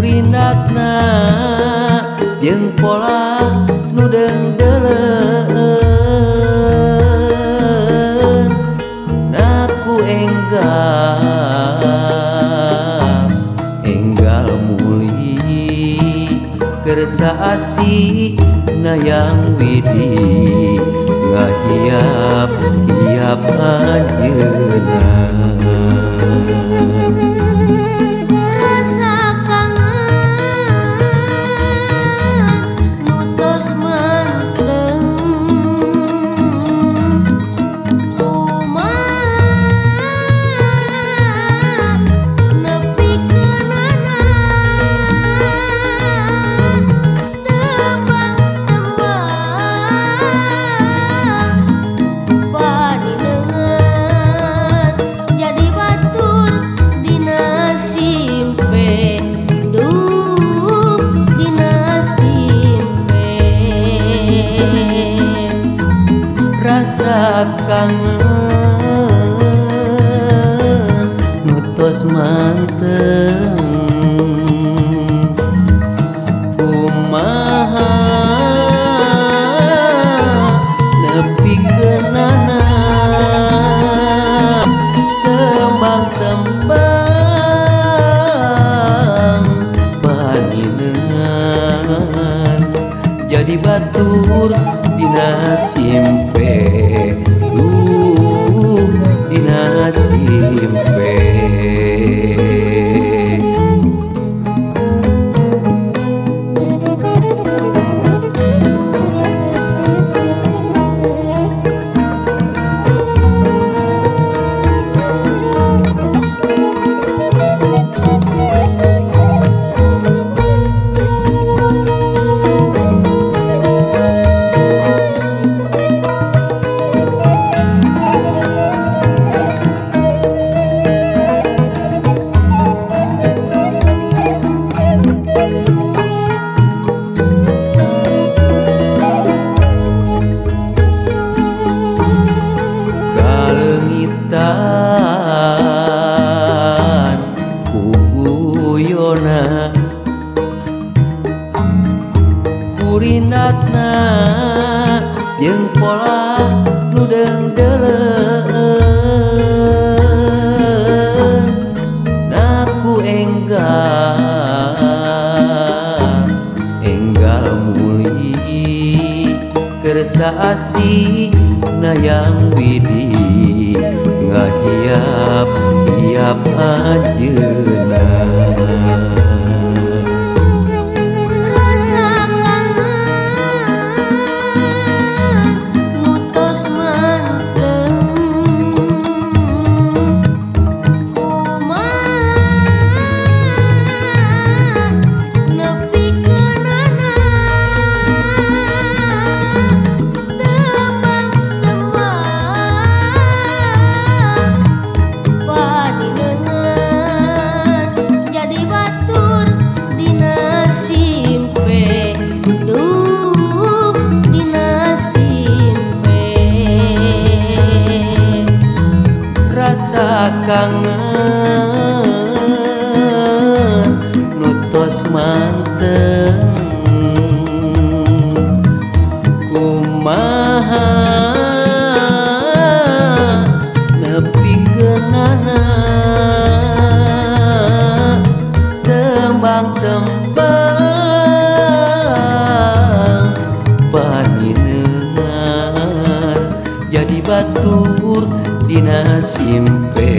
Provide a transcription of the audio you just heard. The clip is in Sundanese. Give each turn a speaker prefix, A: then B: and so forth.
A: kurinatna yang pola nudeng deleen naku enggal enggal muli kersa asih nayang widi ngahiap hiap anjeuna akan nutos manteng kumaha nepi kenana tembang-tembang paninengan jadi batur dina simpen. sekolah nudeng deleen naku enggal enggal muli kersa asih nayang widi ngahiap hiap aja. manteng kumaha nepi kenana tembang tembang paninengan jadi batur dina simpe